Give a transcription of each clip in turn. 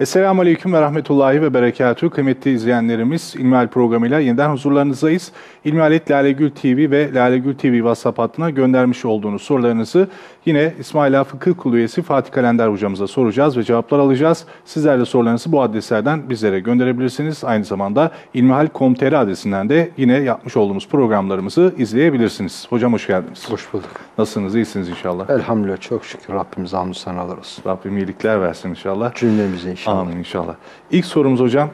Esselamu Aleyküm ve Rahmetullahi ve Berekatü. Kıymetli izleyenlerimiz İlmihal programıyla yeniden huzurlarınızdayız. İlmihalet Lalegül TV ve Lalegül TV WhatsApp hattına göndermiş olduğunuz sorularınızı yine İsmaila Fıkıh Kulu üyesi Fatih Kalender hocamıza soracağız ve cevaplar alacağız. Sizler de sorularınızı bu adreslerden bizlere gönderebilirsiniz. Aynı zamanda ilmihal.com.tr adresinden de yine yapmış olduğumuz programlarımızı izleyebilirsiniz. Hocam hoş geldiniz. Hoş bulduk. Nasılsınız? İyisiniz inşallah. Elhamdülillah çok şükür Rabbimize hamdü senalar olsun. Rabbim iyilikler versin inşallah. Cümlemize inşallah. Amin inşallah. İlk sorumuz hocam.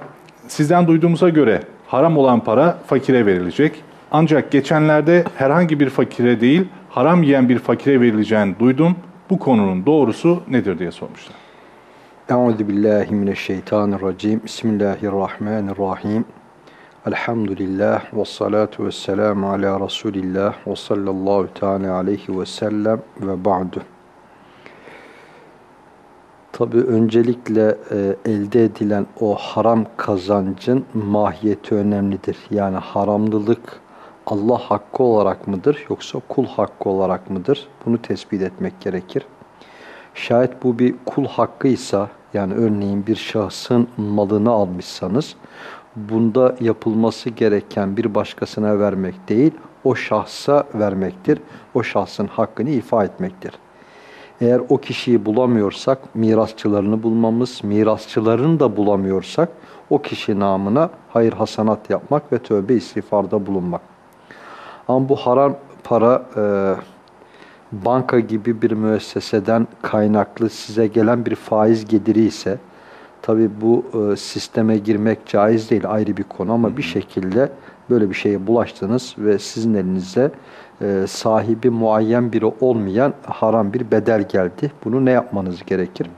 Sizden duyduğumuza göre haram olan para fakire verilecek. Ancak geçenlerde herhangi bir fakire değil, haram yiyen bir fakire verileceğini duydum. Bu konunun doğrusu nedir diye sormuşlar. Euzu billahi mineşşeytanirracim. Bismillahirrahmanirrahim. Elhamdülillah ve salatu ve selamu ala Resulillah ve sallallahu teala aleyhi ve sellem ve ba'du. Tabi öncelikle e, elde edilen o haram kazancın mahiyeti önemlidir. Yani haramlılık Allah hakkı olarak mıdır yoksa kul hakkı olarak mıdır? Bunu tespit etmek gerekir. Şayet bu bir kul hakkıysa yani örneğin bir şahsın malını almışsanız bunda yapılması gereken bir başkasına vermek değil o şahsa vermektir. O şahsın hakkını ifa etmektir. Eğer o kişiyi bulamıyorsak mirasçılarını bulmamız, mirasçılarını da bulamıyorsak o kişi namına hayır hasanat yapmak ve tövbe istiğfarda bulunmak. Ama bu haram para e, banka gibi bir müesseseden kaynaklı size gelen bir faiz geliri ise tabi bu e, sisteme girmek caiz değil ayrı bir konu ama bir şekilde böyle bir şeye bulaştınız ve sizin elinize e, sahibi muayyen biri olmayan haram bir bedel geldi. Bunu ne yapmanız gerekir?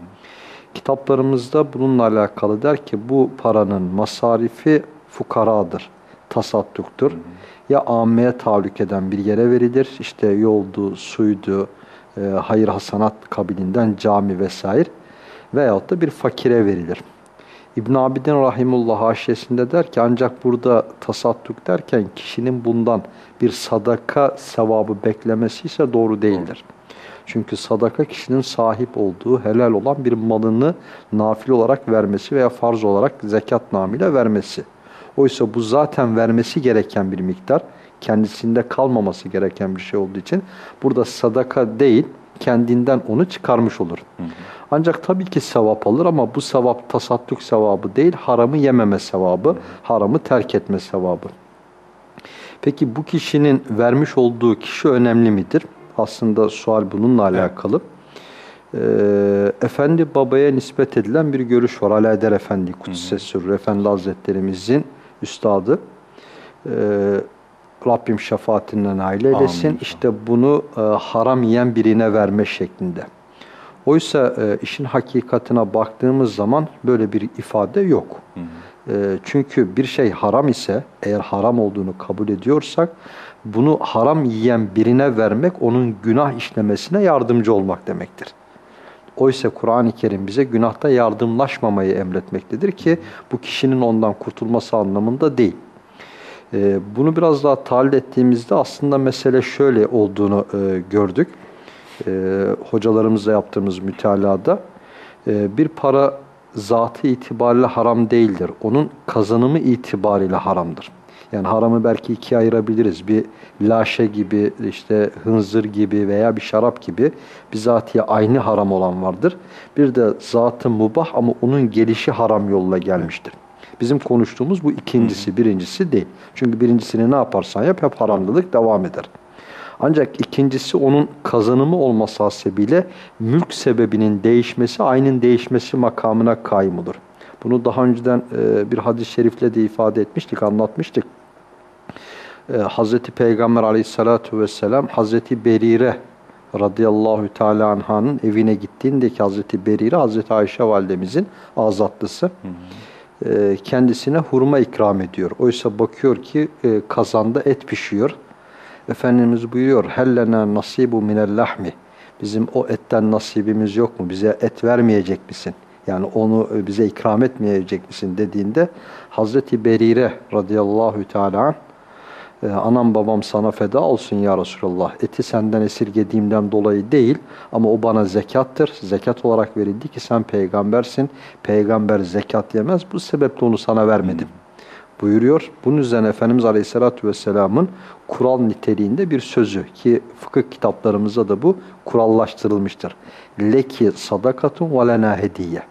Kitaplarımızda bununla alakalı der ki bu paranın masarifi fukaradır, tasadduktur. Ya ammeye tahallük eden bir yere verilir, işte yoldu, suydu, e, hayır hasanat kabilinden cami vesaire veyahut da bir fakire verilir. İbn Abidin Rahimullah haşiyesinde der ki ancak burada tasadduk derken kişinin bundan bir sadaka sevabı beklemesi ise doğru değildir. Çünkü sadaka kişinin sahip olduğu helal olan bir malını nafil olarak vermesi veya farz olarak zekat namıyla vermesi. Oysa bu zaten vermesi gereken bir miktar, kendisinde kalmaması gereken bir şey olduğu için burada sadaka değil, kendinden onu çıkarmış olur. Hı hı. Ancak tabii ki sevap alır ama bu sevap tasadduk sevabı değil, haramı yememe sevabı, haramı terk etme sevabı. Peki bu kişinin vermiş olduğu kişi önemli midir? Aslında sual bununla alakalı. Ee, Efendi babaya nispet edilen bir görüş var. Alaeddin Efendi, Kudüs'e Sürrü Efendi Hazretlerimizin üstadı. Ee, Rabbim şefaatinden aile eylesin. Amin. İşte bunu e, haram yiyen birine verme şeklinde. Oysa e, işin hakikatine baktığımız zaman böyle bir ifade yok. Hı hı. E, çünkü bir şey haram ise, eğer haram olduğunu kabul ediyorsak, bunu haram yiyen birine vermek onun günah işlemesine yardımcı olmak demektir. Oysa Kur'an-ı Kerim bize günahta yardımlaşmamayı emretmektedir ki bu kişinin ondan kurtulması anlamında değil. E, bunu biraz daha tahlil ettiğimizde aslında mesele şöyle olduğunu e, gördük. E, hocalarımızla yaptığımız mütalada e, bir para zatı itibariyle haram değildir. Onun kazanımı itibariyle haramdır. Yani haramı belki ikiye ayırabiliriz. Bir laşe gibi, işte hınzır gibi veya bir şarap gibi bir zatiye aynı haram olan vardır. Bir de zatı mubah ama onun gelişi haram yolla gelmiştir. Bizim konuştuğumuz bu ikincisi, birincisi değil. Çünkü birincisini ne yaparsan yap hep haramlılık devam eder. Ancak ikincisi onun kazanımı olması hasebiyle mülk sebebinin değişmesi, ayının değişmesi makamına kaim olur. Bunu daha önceden e, bir hadis-i şerifle de ifade etmiştik, anlatmıştık. E, Hazreti Peygamber aleyhissalatu vesselam Hazreti Berire radıyallahu teala anhanın evine gittiğindeki Hazreti Berire, Hazreti Ayşe validemizin azatlısı. Hı hı e, kendisine hurma ikram ediyor. Oysa bakıyor ki e, kazanda et pişiyor. Efendimiz buyuruyor hellena nasibu minel lahmi. Bizim o etten nasibimiz yok mu? Bize et vermeyecek misin? Yani onu bize ikram etmeyecek misin dediğinde Hazreti Berire radıyallahu teala e, anam babam sana feda olsun ya Resulallah. Eti senden esirgediğimden dolayı değil ama o bana zekattır. Zekat olarak verildi ki sen peygambersin. Peygamber zekat yemez. Bu sebeple onu sana vermedim. Buyuruyor. Bunun üzerine Efendimiz Aleyhisselatü Vesselam'ın kural niteliğinde bir sözü ki fıkıh kitaplarımızda da bu kurallaştırılmıştır. Leki sadakatun ve lena hediye.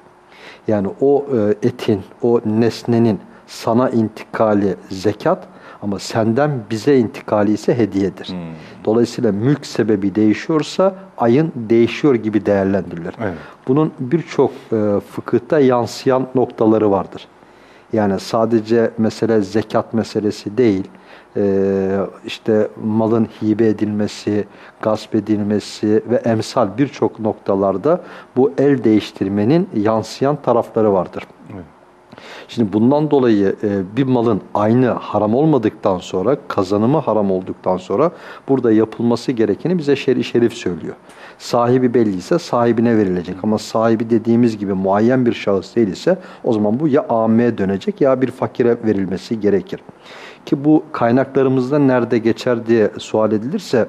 Yani o e, etin, o nesnenin sana intikali zekat ama senden bize intikali ise hediyedir. Dolayısıyla mülk sebebi değişiyorsa ayın değişiyor gibi değerlendirilir. Evet. Bunun birçok e, fıkıhta yansıyan noktaları vardır. Yani sadece mesele zekat meselesi değil, e, işte malın hibe edilmesi, gasp edilmesi ve emsal birçok noktalarda bu el değiştirmenin yansıyan tarafları vardır. Evet. Şimdi bundan dolayı e, bir malın aynı haram olmadıktan sonra, kazanımı haram olduktan sonra burada yapılması gerekeni bize şer'i şerif söylüyor. Sahibi belliyse sahibine verilecek ama sahibi dediğimiz gibi muayyen bir şahıs değil ise o zaman bu ya AM'ye dönecek ya bir fakire verilmesi gerekir. Ki bu kaynaklarımızda nerede geçer diye sual edilirse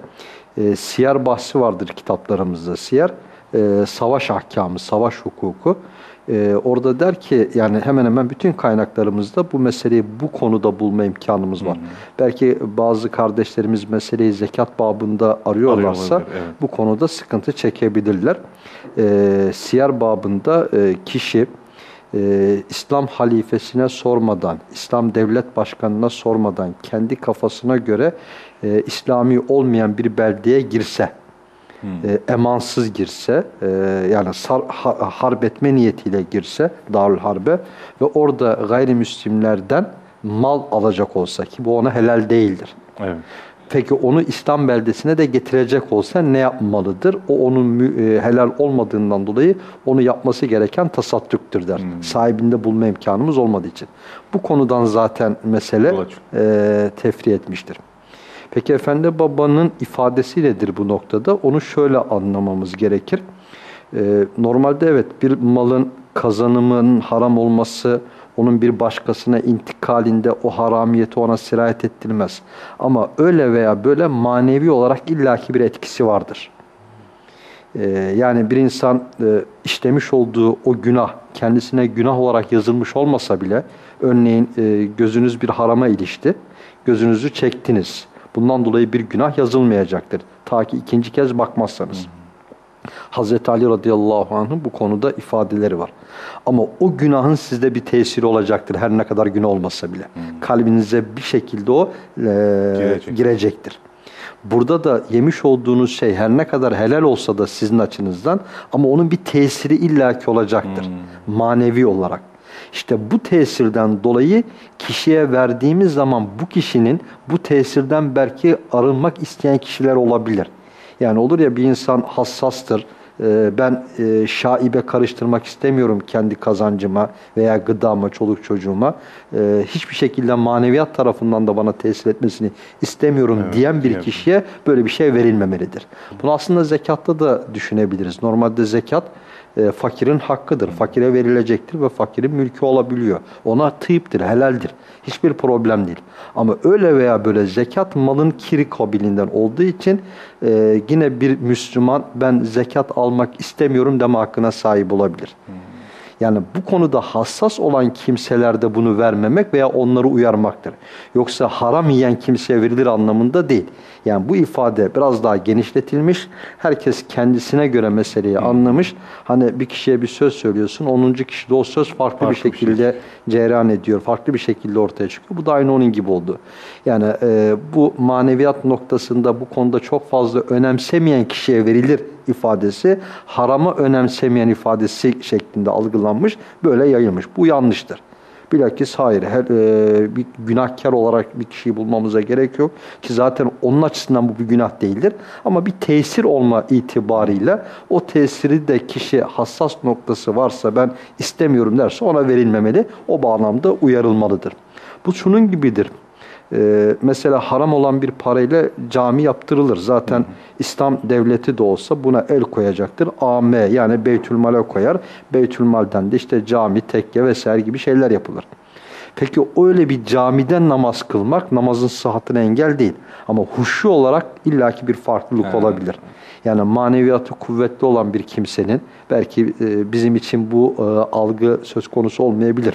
e, siyer bahsi vardır kitaplarımızda. Siyer e, savaş ahkamı, savaş hukuku. Ee, orada der ki yani hemen hemen bütün kaynaklarımızda bu meseleyi bu konuda bulma imkanımız var. Belki bazı kardeşlerimiz meseleyi zekat babında arıyorlarsa evet. bu konuda sıkıntı çekebilirler. Ee, siyer babında e, kişi e, İslam halifesine sormadan, İslam devlet başkanına sormadan kendi kafasına göre e, İslami olmayan bir beldeye girse, e, emansız girse, e, yani sar, ha- harp etme niyetiyle girse Darül Harbe ve orada gayrimüslimlerden mal alacak olsa ki bu ona helal değildir. Evet. Peki onu İslam beldesine de getirecek olsa ne yapmalıdır? O onun e, helal olmadığından dolayı onu yapması gereken tasaddüktür der. Sahibinde bulma imkanımız olmadığı için. Bu konudan zaten mesele e, tefri etmiştir. Peki efendi babanın ifadesi nedir bu noktada? Onu şöyle anlamamız gerekir. E, normalde evet bir malın kazanımının haram olması onun bir başkasına intikalinde o haramiyeti ona sirayet ettirmez. Ama öyle veya böyle manevi olarak illaki bir etkisi vardır. Ee, yani bir insan e, işlemiş olduğu o günah kendisine günah olarak yazılmış olmasa bile örneğin e, gözünüz bir harama ilişti. Gözünüzü çektiniz. Bundan dolayı bir günah yazılmayacaktır. Ta ki ikinci kez bakmazsanız. Hazreti Ali radıyallahu anh'ın bu konuda ifadeleri var. Ama o günahın sizde bir tesiri olacaktır her ne kadar günah olmasa bile. Kalbinize bir şekilde o e, Girecek. girecektir. Burada da yemiş olduğunuz şey her ne kadar helal olsa da sizin açınızdan ama onun bir tesiri illaki olacaktır. Manevi olarak. İşte bu tesirden dolayı kişiye verdiğimiz zaman bu kişinin bu tesirden belki arınmak isteyen kişiler olabilir. Yani olur ya bir insan hassastır. Ee, Ben e, şaibe karıştırmak istemiyorum kendi kazancıma veya gıdama, çoluk çocuğuma. Ee, Hiçbir şekilde maneviyat tarafından da bana tesir etmesini istemiyorum Evet, diyen bir diyebilirim. kişiye böyle bir şey verilmemelidir. Bunu aslında zekatta da düşünebiliriz. Normalde zekat e, fakirin hakkıdır. Fakire verilecektir ve fakirin mülkü olabiliyor. Ona tıyıptır, helaldir. Hiçbir problem değil. Ama öyle veya böyle zekat malın kiri kabilinden olduğu için e, yine bir Müslüman ben zekat almak istemiyorum deme hakkına sahip olabilir. Yani bu konuda hassas olan kimselerde bunu vermemek veya onları uyarmaktır. Yoksa haram yiyen kimseye verilir anlamında değil. Yani bu ifade biraz daha genişletilmiş. Herkes kendisine göre meseleyi anlamış. Hani bir kişiye bir söz söylüyorsun. 10. kişide o söz farklı, Farklı bir bir şey. şekilde cereyan ediyor. Farklı bir şekilde ortaya çıkıyor. Bu da aynı onun gibi oldu. Yani e, bu maneviyat noktasında bu konuda çok fazla önemsemeyen kişiye verilir ifadesi harama önemsemeyen ifadesi şeklinde algılanmış, böyle yayılmış. Bu yanlıştır. Bilakis hayır, her, e, bir günahkar olarak bir kişiyi bulmamıza gerek yok. Ki zaten onun açısından bu bir günah değildir. Ama bir tesir olma itibarıyla o tesiri de kişi hassas noktası varsa ben istemiyorum derse ona verilmemeli. O bağlamda uyarılmalıdır. Bu şunun gibidir. Ee, mesela haram olan bir parayla cami yaptırılır. Zaten İslam devleti de olsa buna el koyacaktır. AM yani Beytülmal'e koyar. Beytülmal'den de işte cami, tekke vesaire gibi şeyler yapılır. Peki öyle bir camide namaz kılmak namazın sıhhatine engel değil. Ama huşu olarak illaki bir farklılık He. olabilir. Yani maneviyatı kuvvetli olan bir kimsenin belki e, bizim için bu e, algı söz konusu olmayabilir.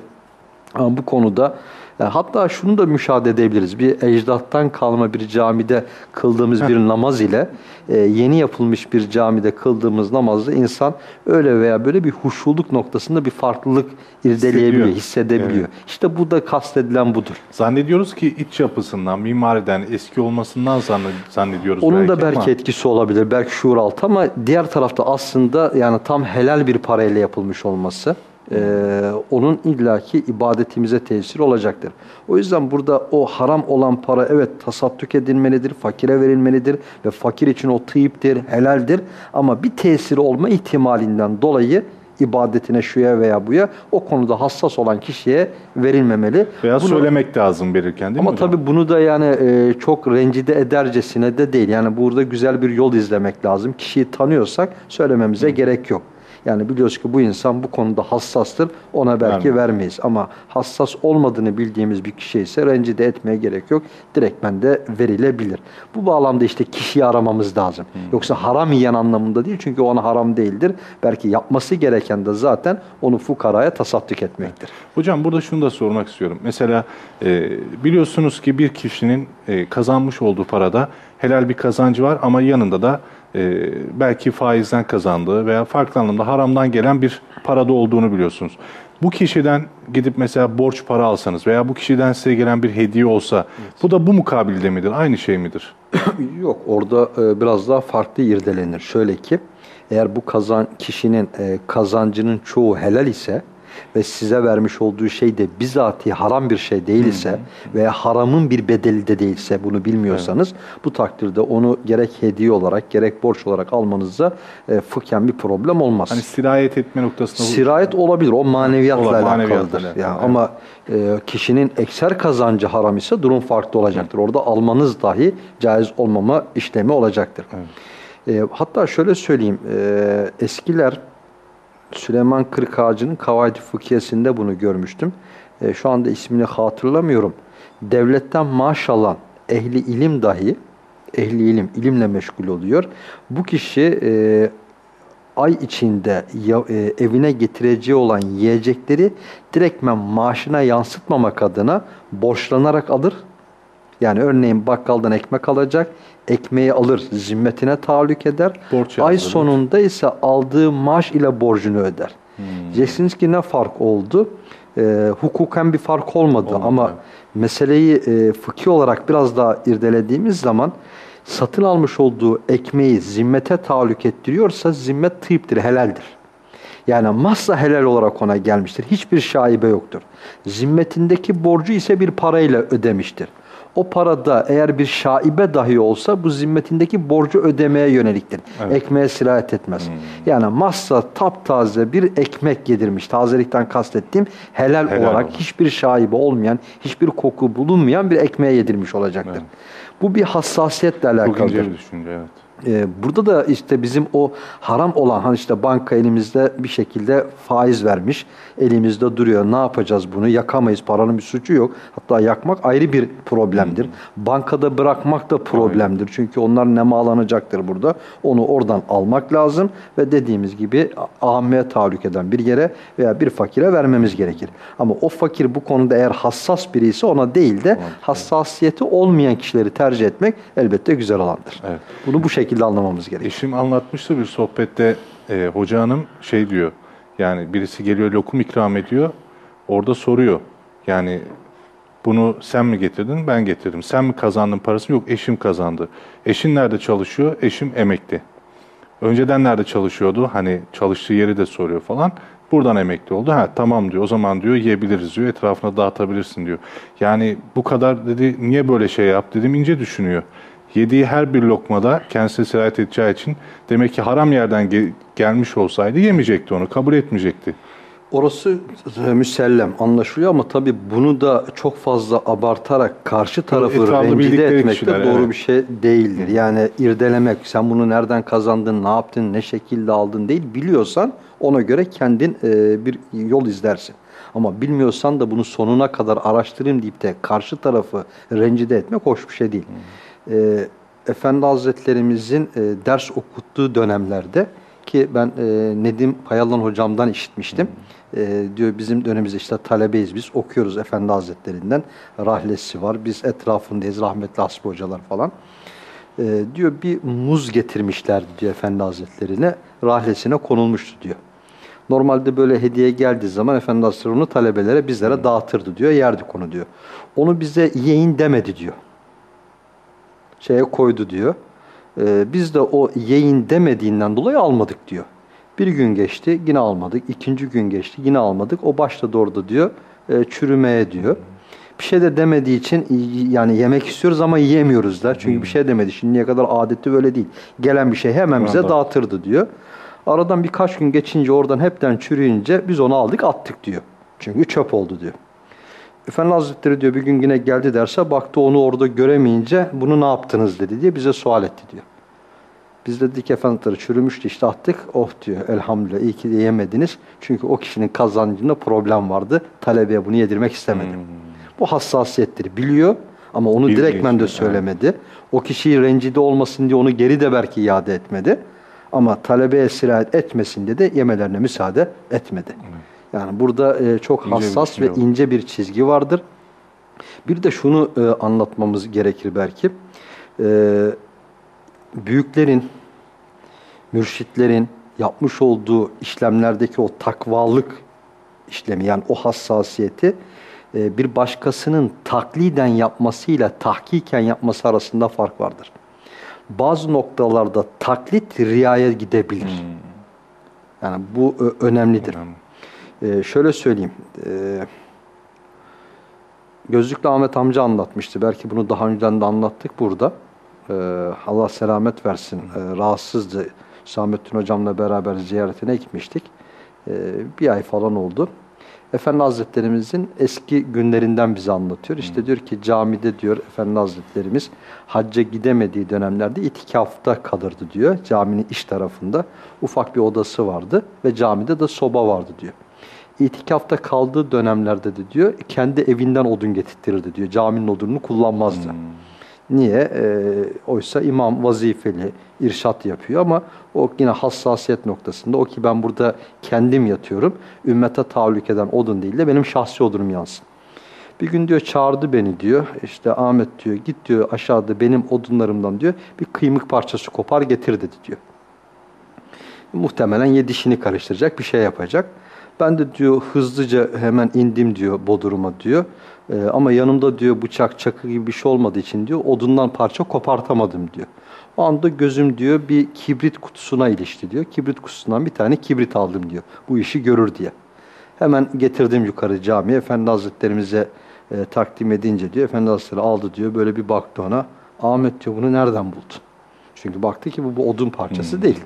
Ama bu konuda e, hatta şunu da müşahede edebiliriz. Bir ecdattan kalma bir camide kıldığımız bir namaz ile e, yeni yapılmış bir camide kıldığımız namazda insan öyle veya böyle bir huşuluk noktasında bir farklılık irdeleyebiliyor, Hissediyor. hissedebiliyor. İşte bu da kastedilen budur. Zannediyoruz ki iç yapısından, mimariden, eski olmasından zanne- zannediyoruz Onun da belki belki ama etkisi olabilir. Belki şuur altı ama diğer tarafta aslında yani tam helal bir parayla yapılmış olması e, onun illaki ibadetimize tesir olacaktır. O yüzden burada o haram olan para evet tasadduk edilmelidir, fakire verilmelidir ve fakir için o tıyiptir, helaldir ama bir tesiri olma ihtimalinden dolayı ibadetine şuya veya buya o konuda hassas olan kişiye verilmemeli. veya Bunu- söylemek lazım verirken değil ama mi hocam? tabii bunu da yani e, çok rencide edercesine de değil. Yani burada güzel bir yol izlemek lazım. Kişiyi tanıyorsak söylememize gerek yok. Yani biliyoruz ki bu insan bu konuda hassastır. Ona belki Vermiyor. vermeyiz. Ama hassas olmadığını bildiğimiz bir kişi ise rencide etmeye gerek yok. Direktmen de verilebilir. Bu bağlamda işte kişiyi aramamız lazım. Yoksa haram yiyen anlamında değil. Çünkü ona haram değildir. Belki yapması gereken de zaten onu fukaraya tasadduk etmektir. Hocam burada şunu da sormak istiyorum. Mesela e, biliyorsunuz ki bir kişinin e, kazanmış olduğu parada helal bir kazancı var ama yanında da e, belki faizden kazandığı veya farklı anlamda haramdan gelen bir parada olduğunu biliyorsunuz. Bu kişiden gidip mesela borç para alsanız veya bu kişiden size gelen bir hediye olsa bu da bu mukabilde midir? Aynı şey midir? Yok orada e, biraz daha farklı irdelenir. Şöyle ki eğer bu kazan kişinin e, kazancının çoğu helal ise ve size vermiş olduğu şey de bizatihi haram bir şey değil ise veya haramın bir bedeli de değilse bunu bilmiyorsanız bu takdirde onu gerek hediye olarak gerek borç olarak almanızda e, fıkhen bir problem olmaz. Hani sirayet etme noktasında Sirayet olabilir. O maneviyatla Ola- maneviyatla alakalıdır. alakalı, Ya evet. ama e, kişinin ekser kazancı haram ise durum farklı olacaktır. Orada almanız dahi caiz olmama işlemi olacaktır. E, hatta şöyle söyleyeyim. e, eskiler Süleyman Kırkağacı'nın Kavayd-ı Fıkhiyesinde bunu görmüştüm. E, şu anda ismini hatırlamıyorum. Devletten maaş alan ehli ilim dahi ehli ilim, ilimle meşgul oluyor. Bu kişi e, ay içinde ya- e, evine getireceği olan yiyecekleri direktmen maaşına yansıtmamak adına borçlanarak alır. Yani örneğin bakkaldan ekmek alacak, ekmeği alır, zimmetine tahallük eder. Borç ay yazdırır. sonunda ise aldığı maaş ile borcunu öder. Diyeceksiniz ki ne fark oldu? E, hukuken bir fark olmadı, Olmadı, ama meseleyi e, fıkhi olarak biraz daha irdelediğimiz zaman satın almış olduğu ekmeği zimmete tahallük ettiriyorsa zimmet tıyıptır, helaldir. Yani massa helal olarak ona gelmiştir. Hiçbir şaibe yoktur. Zimmetindeki borcu ise bir parayla ödemiştir. O parada eğer bir şaibe dahi olsa bu zimmetindeki borcu ödemeye yöneliktir. Ekmeğe sirayet etmez. Yani massa taptaze bir ekmek yedirmiş. Tazelikten kastettiğim helal, Helal olarak olan. hiçbir şaibe olmayan, hiçbir koku bulunmayan bir ekmeğe yedirmiş olacaktır. Bu bir hassasiyetle Çok alakalıdır. ince bir düşünce evet. Ee, burada da işte bizim o haram olan hani işte banka elimizde bir şekilde faiz vermiş. Elimizde duruyor. Ne yapacağız bunu? Yakamayız. Paranın bir suçu yok. Hatta yakmak ayrı bir problemdir. Bankada bırakmak da problemdir. Çünkü onlar nemalanacaktır burada. Onu oradan almak lazım ve dediğimiz gibi ammeye tahallük eden bir yere veya bir fakire vermemiz gerekir. Ama o fakir bu konuda eğer hassas biri ise ona değil de hassasiyeti olmayan kişileri tercih etmek elbette güzel olandır. Evet. Bunu bu şekilde anlamamız gerekir. Eşim anlatmıştı bir sohbette e, hoca hanım şey diyor yani birisi geliyor lokum ikram ediyor orada soruyor yani bunu sen mi getirdin ben getirdim. Sen mi kazandın parasını yok eşim kazandı. Eşin nerede çalışıyor? Eşim emekli. Önceden nerede çalışıyordu? Hani çalıştığı yeri de soruyor falan. Buradan emekli oldu. Ha tamam diyor. O zaman diyor yiyebiliriz diyor. Etrafına dağıtabilirsin diyor. Yani bu kadar dedi niye böyle şey yap dedim ince düşünüyor Yediği her bir lokmada kendisine sirayet edeceği için demek ki haram yerden ge- gelmiş olsaydı yemeyecekti onu, kabul etmeyecekti. Orası e, müsellem anlaşılıyor ama tabii bunu da çok fazla abartarak karşı tarafı etraflı rencide etmek kişiler, de doğru evet. bir şey değildir. Yani irdelemek, sen bunu nereden kazandın, ne yaptın, ne şekilde aldın değil biliyorsan ona göre kendin e, bir yol izlersin. Ama bilmiyorsan da bunu sonuna kadar araştırayım deyip de karşı tarafı rencide etmek hoş bir şey değil. E, Efendi Hazretlerimizin e, ders okuttuğu dönemlerde ki ben e, Nedim Payalan hocamdan işitmiştim. E, diyor bizim dönemimizde işte talebeyiz biz okuyoruz Efendi Hazretlerinden. Rahlesi var biz etrafındayız rahmetli Hasbi hocalar falan. E, diyor bir muz getirmişlerdi diyor Efendi Hazretlerine rahlesine konulmuştu diyor. Normalde böyle hediye geldiği zaman Efendi Hazretleri onu talebelere bizlere dağıtırdı diyor yerdik onu diyor. Onu bize yiyin demedi diyor şeye koydu diyor. Ee, biz de o yayın demediğinden dolayı almadık diyor. Bir gün geçti yine almadık. ikinci gün geçti yine almadık. O başladı orada diyor e, çürümeye diyor. Bir şey de demediği için yani yemek istiyoruz ama yiyemiyoruz da. Çünkü bir şey demedi. Şimdiye kadar adeti böyle değil. Gelen bir şey hemen bize dağıtırdı diyor. Aradan birkaç gün geçince oradan hepten çürüyünce biz onu aldık attık diyor. Çünkü çöp oldu diyor. Efendi Hazretleri diyor bir gün yine geldi derse baktı onu orada göremeyince bunu ne yaptınız dedi diye bize sual etti diyor. Biz de dedik Efendi Hazretleri çürümüştü işte attık. Oh diyor elhamdülillah iyi ki de yemediniz. Çünkü o kişinin kazancında problem vardı. Talebeye bunu yedirmek istemedim. Bu hassasiyettir biliyor ama onu Bildiği direktmen de söylemedi. O kişiyi rencide olmasın diye onu geri de belki iade etmedi. Ama talebeye sirayet etmesin diye de yemelerine müsaade etmedi. Yani burada e, çok İnce hassas ve ince bir çizgi vardır. Bir de şunu e, anlatmamız gerekir belki. E, büyüklerin, mürşitlerin yapmış olduğu işlemlerdeki o takvalık işlemi yani o hassasiyeti e, bir başkasının takliden yapmasıyla tahkiken yapması arasında fark vardır. Bazı noktalarda taklit riyaya gidebilir. Yani bu ö- önemlidir. Önemli. Ee, şöyle söyleyeyim. Ee, Gözlüklü Ahmet amca anlatmıştı. Belki bunu daha önceden de anlattık burada. Ee, Allah selamet versin. Ee, rahatsızdı. Hüsamettin hocamla beraber ziyaretine gitmiştik. Ee, bir ay falan oldu. Efendi Hazretlerimizin eski günlerinden bize anlatıyor. İşte diyor ki camide diyor Efendi Hazretlerimiz hacca gidemediği dönemlerde itikafta kalırdı diyor. Caminin iç tarafında ufak bir odası vardı ve camide de soba vardı diyor. İtikafta kaldığı dönemlerde de diyor kendi evinden odun getirtirdi diyor. Caminin odununu kullanmazdı. Niye? Ee, oysa imam vazifeli, irşat yapıyor ama o yine hassasiyet noktasında o ki ben burada kendim yatıyorum. Ümmete tahallük eden odun değil de benim şahsi odunum yansın. Bir gün diyor çağırdı beni diyor. İşte Ahmet diyor git diyor aşağıda benim odunlarımdan diyor bir kıymık parçası kopar getir dedi diyor. Muhtemelen ya dişini karıştıracak bir şey yapacak. Ben de diyor hızlıca hemen indim diyor bodruma diyor. Ee, ama yanımda diyor bıçak çakı gibi bir şey olmadığı için diyor odundan parça kopartamadım diyor. O anda gözüm diyor bir kibrit kutusuna ilişti diyor. Kibrit kutusundan bir tane kibrit aldım diyor. Bu işi görür diye. Hemen getirdim yukarı camiye. Efendi Hazretlerimize e, takdim edince diyor. Efendi Hazretleri aldı diyor. Böyle bir baktı ona. Ahmet diyor bunu nereden buldun? Çünkü baktı ki bu, bu odun parçası değil.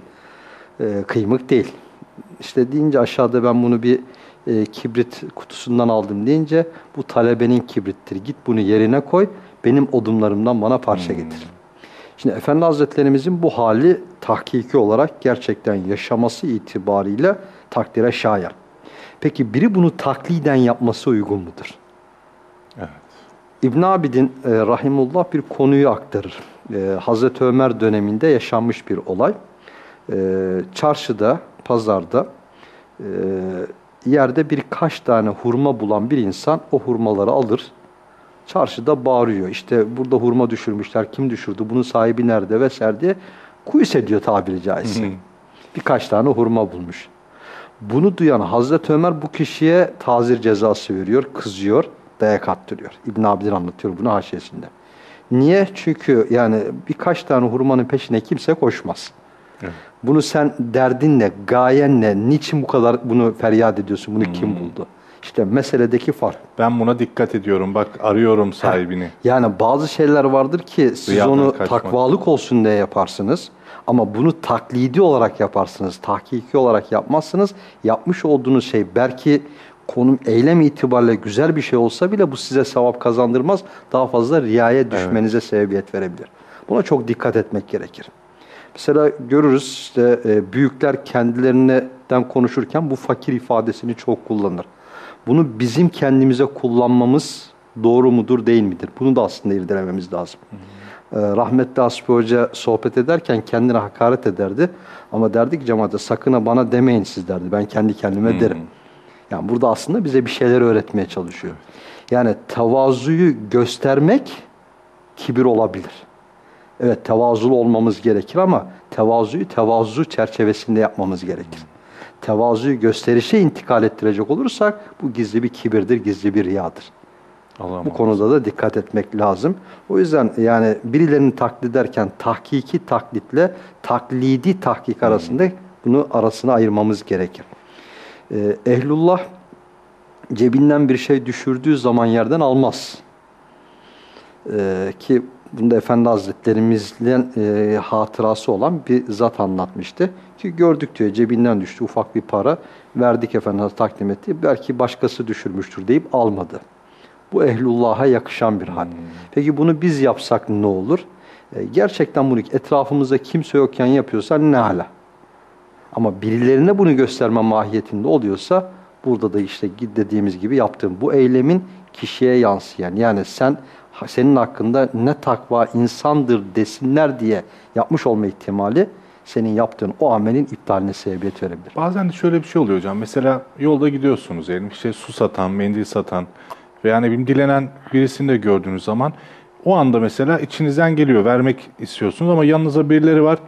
E, kıymık değil. İşte deyince aşağıda ben bunu bir e, kibrit kutusundan aldım deyince bu talebenin kibrittir. Git bunu yerine koy. Benim odunlarımdan bana parça getir. Şimdi Efendi Hazretlerimizin bu hali tahkiki olarak gerçekten yaşaması itibariyle takdire şayan. Peki biri bunu takliden yapması uygun mudur? Evet. İbn Abidin e, rahimullah bir konuyu aktarır. E, Hazreti Ömer döneminde yaşanmış bir olay. E, çarşıda, pazarda e, yerde birkaç tane hurma bulan bir insan o hurmaları alır. Çarşıda bağırıyor. İşte burada hurma düşürmüşler. Kim düşürdü? Bunun sahibi nerede? Vesaire diye kuyus ediyor tabiri caizse. Hı hı. Birkaç tane hurma bulmuş. Bunu duyan Hazreti Ömer bu kişiye tazir cezası veriyor, kızıyor, dayak attırıyor. İbn Abidin anlatıyor bunu haşiyesinde. Niye? Çünkü yani birkaç tane hurmanın peşine kimse koşmaz. Evet. Bunu sen derdinle, gayenle, niçin bu kadar bunu feryat ediyorsun, bunu kim buldu? İşte meseledeki fark. Ben buna dikkat ediyorum. Bak arıyorum sahibini. Yani bazı şeyler vardır ki siz Riyadan onu kaçmak. takvalık olsun diye yaparsınız. Ama bunu taklidi olarak yaparsınız, tahkiki olarak yapmazsınız. Yapmış olduğunuz şey belki konum eylem itibariyle güzel bir şey olsa bile bu size sevap kazandırmaz. Daha fazla riyaya düşmenize sebebiyet verebilir. Buna çok dikkat etmek gerekir. Mesela görürüz işte e, büyükler kendilerinden konuşurken bu fakir ifadesini çok kullanır. Bunu bizim kendimize kullanmamız doğru mudur değil midir? Bunu da aslında irdelememiz lazım. Hı hı. E, rahmetli Aspi Hoca sohbet ederken kendine hakaret ederdi. Ama derdi ki cemaate sakın ha bana demeyin siz derdi. Ben kendi kendime hı. derim. Yani burada aslında bize bir şeyler öğretmeye çalışıyor. Yani tevazuyu göstermek kibir olabilir. Evet tevazulu olmamız gerekir ama tevazuyu tevazu çerçevesinde yapmamız gerekir. Tevazuyu gösterişe intikal ettirecek olursak bu gizli bir kibirdir, gizli bir riyadır. Allah bu konuda da dikkat etmek lazım. O yüzden yani birilerini taklit ederken tahkiki taklitle taklidi tahkik arasında bunu arasına ayırmamız gerekir. Ee, ehlullah cebinden bir şey düşürdüğü zaman yerden almaz. Ee, ki bunda Efendi Hazretlerimizin e, hatırası olan bir zat anlatmıştı. Ki gördük diyor cebinden düştü ufak bir para. Verdik Efendimiz'e takdim etti. Belki başkası düşürmüştür deyip almadı. Bu ehlullah'a yakışan bir hal. Hmm. Peki bunu biz yapsak ne olur? E, gerçekten bunu etrafımızda kimse yokken yapıyorsa ne hala? Ama birilerine bunu gösterme mahiyetinde oluyorsa burada da işte dediğimiz gibi yaptığım bu eylemin kişiye yansıyan yani sen senin hakkında ne takva insandır desinler diye yapmış olma ihtimali senin yaptığın o amelin iptaline sebebiyet verebilir. Bazen de şöyle bir şey oluyor hocam. Mesela yolda gidiyorsunuz yani işte su satan, mendil satan ve yani bir dilenen birisini de gördüğünüz zaman o anda mesela içinizden geliyor vermek istiyorsunuz ama yanınıza birileri var.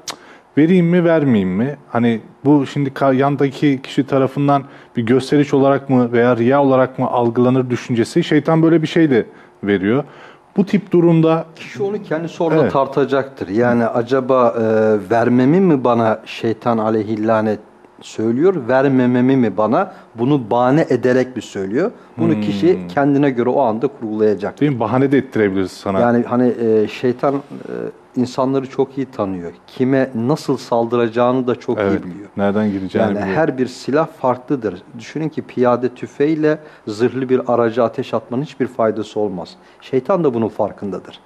vereyim mi vermeyeyim mi? Hani bu şimdi yandaki kişi tarafından bir gösteriş olarak mı veya riya olarak mı algılanır düşüncesi şeytan böyle bir şey de veriyor. Bu tip durumda... Kişi onu kendisi orada evet. tartacaktır. Yani acaba e, vermemi mi bana şeytan aleyhillanet söylüyor, vermememi mi bana bunu bahane ederek mi söylüyor? Bunu hmm. kişi kendine göre o anda kurgulayacak. Değil mi? Bahane de ettirebiliriz sana. Yani hani e, şeytan e, insanları çok iyi tanıyor. Kime nasıl saldıracağını da çok evet, iyi biliyor. Nereden gireceğini yani biliyor. her bir silah farklıdır. Düşünün ki piyade tüfeğiyle zırhlı bir araca ateş atmanın hiçbir faydası olmaz. Şeytan da bunun farkındadır.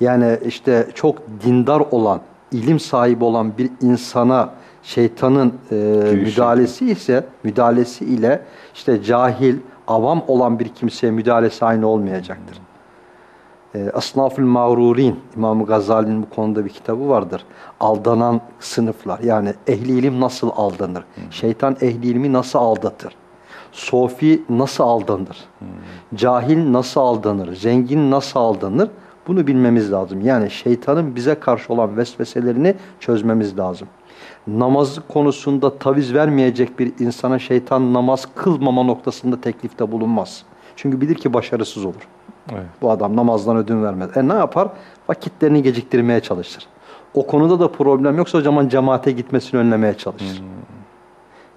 Yani işte çok dindar olan, ilim sahibi olan bir insana şeytanın e, müdahalesi ise müdahalesi ile işte cahil, avam olan bir kimseye müdahalesi aynı olmayacaktır. E, Asnafül Mağrurin, İmam Gazali'nin bu konuda bir kitabı vardır. Aldanan sınıflar, yani ehli ilim nasıl aldanır? Hmm. Şeytan ehli ilmi nasıl aldatır? Sofi nasıl aldanır? Hmm. Cahil nasıl aldanır? Zengin nasıl aldanır? Bunu bilmemiz lazım. Yani şeytanın bize karşı olan vesveselerini çözmemiz lazım namaz konusunda taviz vermeyecek bir insana şeytan namaz kılmama noktasında teklifte bulunmaz. Çünkü bilir ki başarısız olur. Evet. Bu adam namazdan ödün vermez. E ne yapar? Vakitlerini geciktirmeye çalışır. O konuda da problem yoksa o zaman cemaate gitmesini önlemeye çalışır. Hmm.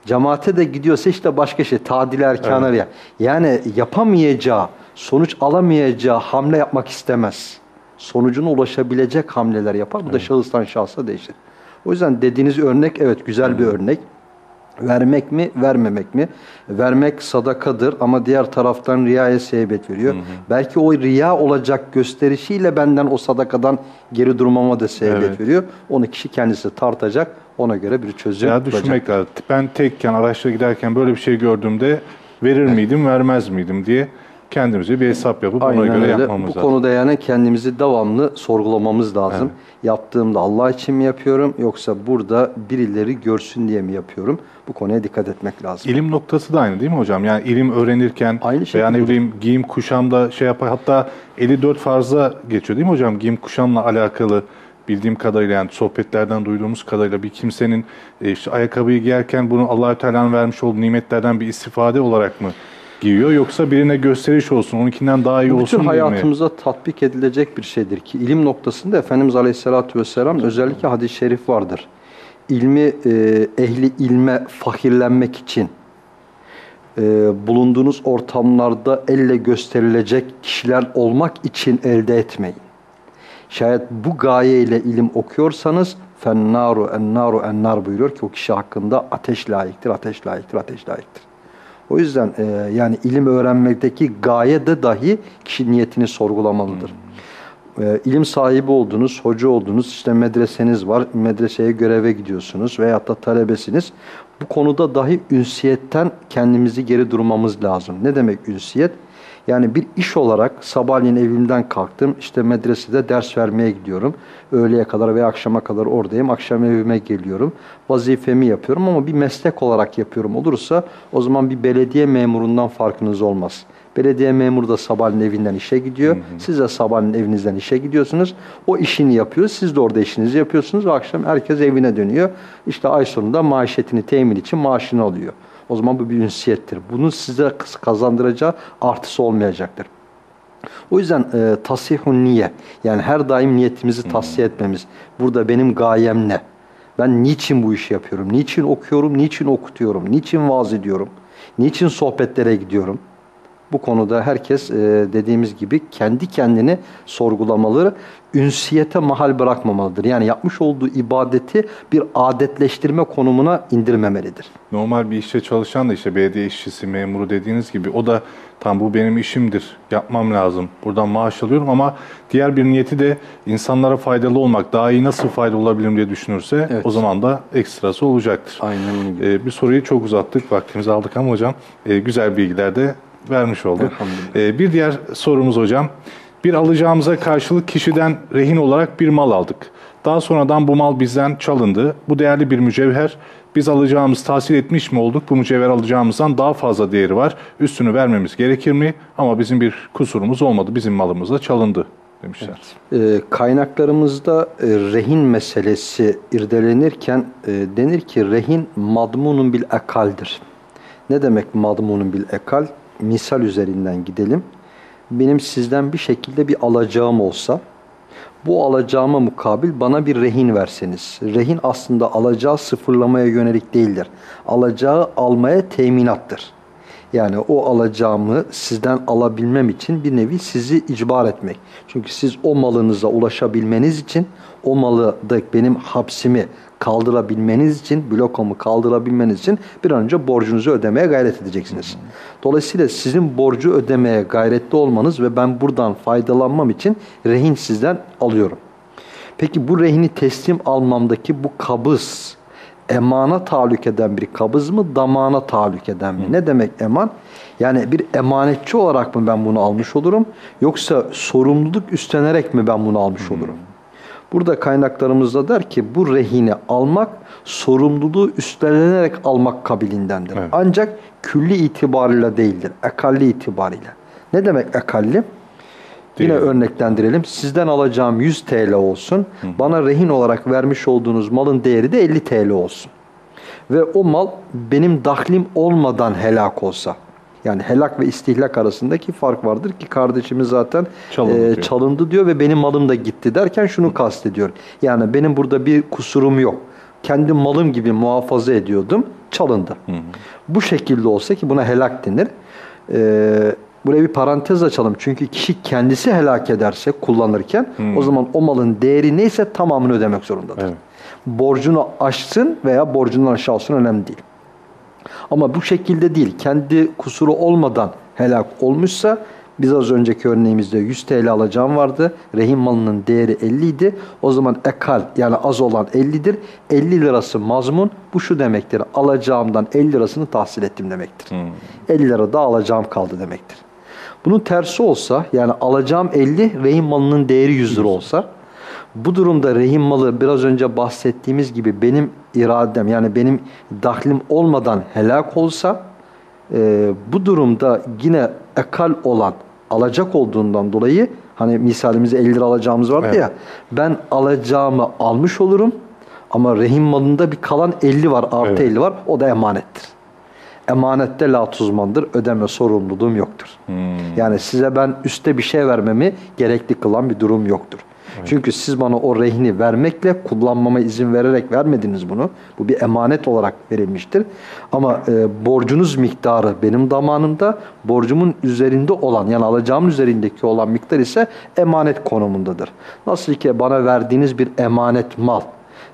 Cemaate de gidiyorsa işte başka şey. Tadil erkanı evet. Yani yapamayacağı, sonuç alamayacağı hamle yapmak istemez. Sonucuna ulaşabilecek hamleler yapar. Bu evet. da şahıstan şahsa değişir. O yüzden dediğiniz örnek evet güzel bir örnek. Vermek mi, vermemek mi? Vermek sadakadır ama diğer taraftan riyaya sebebiyet veriyor. Hı hı. Belki o riya olacak gösterişiyle benden o sadakadan geri durmama da sebebiyet evet. veriyor. Onu kişi kendisi tartacak, ona göre bir çözüm ya düşünmek lazım. Ben tekken araçla giderken böyle bir şey gördüğümde verir evet. miydim, vermez miydim diye kendimize bir hesap yapıp Aynen ona göre öyle. yapmamız Bu lazım. Bu konuda yani kendimizi devamlı sorgulamamız lazım. Evet. Yaptığımda Allah için mi yapıyorum yoksa burada birileri görsün diye mi yapıyorum? Bu konuya dikkat etmek lazım. İlim noktası da aynı değil mi hocam? Yani ilim öğrenirken aynı veya ne bileyim giyim kuşamda şey yapar hatta 54 farza geçiyor değil mi hocam? Giyim kuşamla alakalı bildiğim kadarıyla yani sohbetlerden duyduğumuz kadarıyla bir kimsenin e, işte ayakkabıyı giyerken bunu Allahü Teala'nın vermiş olduğu nimetlerden bir istifade olarak mı giyiyor yoksa birine gösteriş olsun, onunkinden daha iyi Bu olsun diye mi? hayatımıza tatbik edilecek bir şeydir ki ilim noktasında Efendimiz Aleyhisselatü Vesselam özellikle hadis-i şerif vardır. İlmi e, ehli ilme fakirlenmek için e, bulunduğunuz ortamlarda elle gösterilecek kişiler olmak için elde etmeyin. Şayet bu gaye ile ilim okuyorsanız fennaru ennaru ennar buyuruyor ki o kişi hakkında ateş layıktır, ateş layıktır, ateş layıktır. O yüzden e, yani ilim öğrenmekteki gaye de dahi kişi niyetini sorgulamalıdır. E, ilim sahibi oldunuz, hoca oldunuz, işte medreseniz var, medreseye göreve gidiyorsunuz veyahut da talebesiniz. Bu konuda dahi ünsiyetten kendimizi geri durmamız lazım. Ne demek ünsiyet? Yani bir iş olarak sabahleyin evimden kalktım. işte medresede ders vermeye gidiyorum. Öğleye kadar veya akşama kadar oradayım. Akşam evime geliyorum. Vazifemi yapıyorum ama bir meslek olarak yapıyorum olursa o zaman bir belediye memurundan farkınız olmaz. Belediye memuru da sabahleyin evinden işe gidiyor. Hı hı. Siz de sabahleyin evinizden işe gidiyorsunuz. O işini yapıyor. Siz de orada işinizi yapıyorsunuz. Ve akşam herkes evine dönüyor. İşte ay sonunda maaşetini temin için maaşını alıyor. O zaman bu bir ünsiyettir. Bunun size kazandıracağı artısı olmayacaktır. O yüzden e, tasihun niye? Yani her daim niyetimizi tasfiye etmemiz. Burada benim gayem ne? Ben niçin bu işi yapıyorum? Niçin okuyorum? Niçin okutuyorum? Niçin vaaz ediyorum? Niçin sohbetlere gidiyorum? Bu konuda herkes e, dediğimiz gibi kendi kendini sorgulamaları, ünsiyete mahal bırakmamalıdır. Yani yapmış olduğu ibadeti bir adetleştirme konumuna indirmemelidir. Normal bir işte çalışan da işte belediye işçisi, memuru dediğiniz gibi o da tam bu benim işimdir, yapmam lazım, buradan maaş alıyorum ama diğer bir niyeti de insanlara faydalı olmak, daha iyi nasıl faydalı olabilirim diye düşünürse evet. o zaman da ekstrası olacaktır. Aynen öyle. Ee, bir soruyu çok uzattık, vaktimizi aldık ama hocam e, güzel bilgiler de vermiş olduk. Ee, bir diğer sorumuz hocam. Bir alacağımıza karşılık kişiden rehin olarak bir mal aldık. Daha sonradan bu mal bizden çalındı. Bu değerli bir mücevher. Biz alacağımız tahsil etmiş mi olduk? Bu mücevher alacağımızdan daha fazla değeri var. Üstünü vermemiz gerekir mi? Ama bizim bir kusurumuz olmadı. Bizim malımız da çalındı demişler. Evet. E, kaynaklarımızda e, rehin meselesi irdelenirken e, denir ki rehin madmunun bil ekaldir. Ne demek madmunun bil ekal? Misal üzerinden gidelim. Benim sizden bir şekilde bir alacağım olsa, bu alacağıma mukabil bana bir rehin verseniz. Rehin aslında alacağı sıfırlamaya yönelik değildir. Alacağı almaya teminattır. Yani o alacağımı sizden alabilmem için bir nevi sizi icbar etmek. Çünkü siz o malınıza ulaşabilmeniz için o malı da benim hapsimi kaldırabilmeniz için, blokomu kaldırabilmeniz için bir an önce borcunuzu ödemeye gayret edeceksiniz. Dolayısıyla sizin borcu ödemeye gayretli olmanız ve ben buradan faydalanmam için rehin sizden alıyorum. Peki bu rehini teslim almamdaki bu kabız, emana tahallük eden bir kabız mı, damana tahallük eden mi? Ne demek eman? Yani bir emanetçi olarak mı ben bunu almış olurum? Yoksa sorumluluk üstlenerek mi ben bunu almış olurum? Burada kaynaklarımızda der ki bu rehini almak sorumluluğu üstlenerek almak kabilindendir. Evet. Ancak külli itibariyle değildir. Ekalli itibariyle. Ne demek ekalli? Yine örneklendirelim. Sizden alacağım 100 TL olsun. Hı. Bana rehin olarak vermiş olduğunuz malın değeri de 50 TL olsun. Ve o mal benim dahlim olmadan helak olsa. Yani helak ve istihlak arasındaki fark vardır ki kardeşimiz zaten çalındı, e, diyor. çalındı diyor ve benim malım da gitti derken şunu kastediyor. Yani benim burada bir kusurum yok. Kendi malım gibi muhafaza ediyordum, çalındı. Hı hı. Bu şekilde olsa ki buna helak denir. Ee, buraya bir parantez açalım. Çünkü kişi kendisi helak ederse kullanırken hı. o zaman o malın değeri neyse tamamını ödemek zorundadır. Evet. Borcunu aşsın veya borcundan aşağı olsun önemli değil. Ama bu şekilde değil. Kendi kusuru olmadan helak olmuşsa biz az önceki örneğimizde 100 TL alacağım vardı. Rehin malının değeri 50 idi. O zaman ekal yani az olan 50'dir. 50 lirası mazmun. Bu şu demektir. Alacağımdan 50 lirasını tahsil ettim demektir. Hmm. 50 lira da alacağım kaldı demektir. Bunun tersi olsa yani alacağım 50 rehin malının değeri 100 lira olsa bu durumda rehin malı biraz önce bahsettiğimiz gibi benim iradem yani benim dahlim olmadan helak olsa e, bu durumda yine ekal olan alacak olduğundan dolayı hani misalimizde 50 lira alacağımız vardı evet. ya ben alacağımı almış olurum ama rehin malında bir kalan 50 var artı evet. 50 var o da emanettir. Emanette la tuzmandır ödeme sorumluluğum yoktur. Hmm. Yani size ben üste bir şey vermemi gerekli kılan bir durum yoktur. Çünkü siz bana o rehni vermekle kullanmama izin vererek vermediniz bunu. Bu bir emanet olarak verilmiştir. Ama e, borcunuz miktarı benim damanımda borcumun üzerinde olan yani alacağımın üzerindeki olan miktar ise emanet konumundadır. Nasıl ki bana verdiğiniz bir emanet mal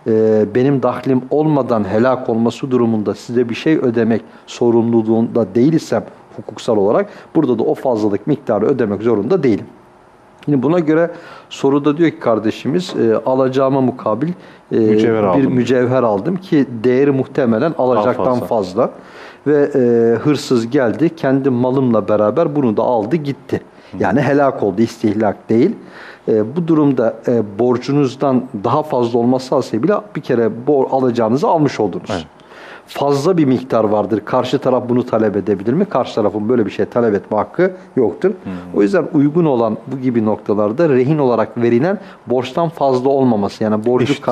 e, benim dahlim olmadan helak olması durumunda size bir şey ödemek sorumluluğunda değilsem hukuksal olarak burada da o fazlalık miktarı ödemek zorunda değilim. Yine buna göre soruda diyor ki kardeşimiz e, alacağıma mukabil e, Mücevher bir aldım. mücevher aldım ki değeri muhtemelen alacaktan fazla. fazla. Ve e, hırsız geldi kendi malımla beraber bunu da aldı gitti. Yani helak oldu istihlak değil. E, bu durumda e, borcunuzdan daha fazla olması hasebiyle bir kere bor alacağınızı almış oldunuz. Evet. Fazla bir miktar vardır. Karşı taraf bunu talep edebilir mi? Karşı tarafın böyle bir şey talep etme hakkı yoktur. O yüzden uygun olan bu gibi noktalarda rehin olarak verilen borçtan fazla olmaması yani borcu Eşit